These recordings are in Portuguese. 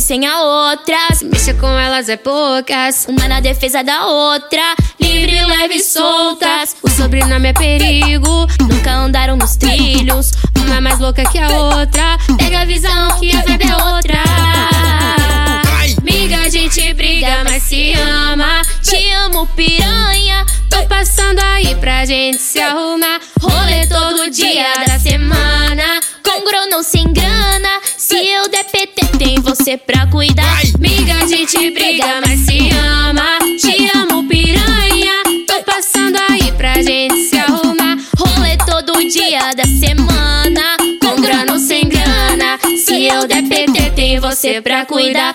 sem a outra. Se mexa com elas é poucas. Uma na defesa da outra. Livre, leve e soltas. O sobrenome é perigo. Nunca andaram nos trilhos. Uma é mais louca que a outra. Pega a visão que a vibe é outra. Miga, a gente briga, mas se ama. Te amo, piranha. Tô passando aí pra gente se arrumar. Rolê todo dia da semana. Com grana ou sem você pra cuidar. Miga, a gente briga, mas se ama. Te amo, piranha. Tô passando aí pra gente se arrumar. Rolê todo dia da semana. Com grana ou sem grana. Se eu der PT, tem você pra cuidar.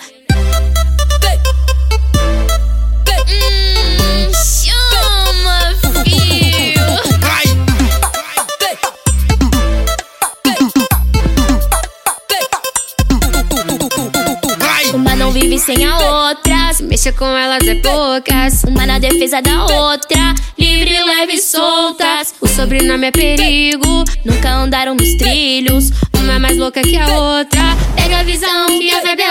Sem a outra. Se mexa com elas é poucas. Uma na defesa da outra. Livre, leve e soltas. O sobrenome é perigo. Nunca andaram nos trilhos. Uma é mais louca que a outra. Pega a visão que a vibe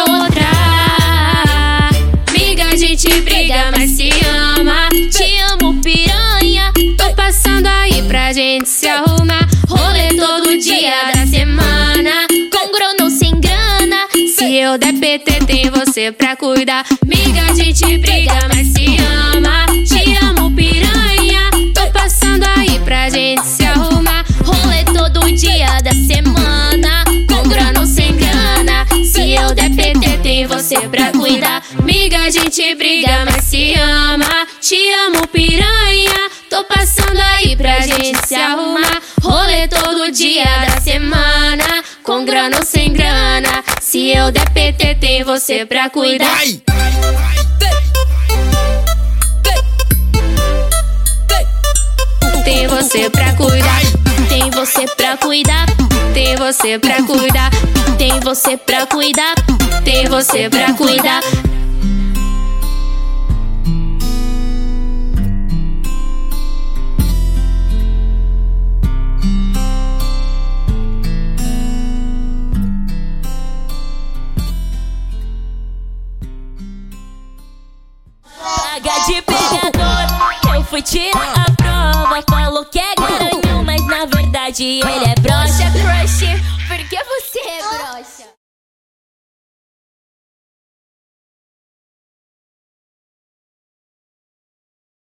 eu der PT, tem você pra cuidar. Miga, a gente briga, mas se ama. Te amo, piranha. Tô passando aí pra gente se arrumar. Rolê todo dia da semana. Com grana ou sem grana. Se eu der PT, tem você pra cuidar. Miga, a gente briga, mas se ama. Te amo, piranha. Tô passando aí pra gente se arrumar. Rolê todo dia da semana. Com grana ou sem. Se eu der PT, tem você pra cuidar. Vai! Tem você pra cuidar. Tem você pra cuidar. Tem você pra cuidar. Tem você pra cuidar. Tem você pra cuidar. paga de pegador. Eu fui tirar a prova, falou que é garanhão, mas na verdade ele é broxa, crush. Porque você é broxa.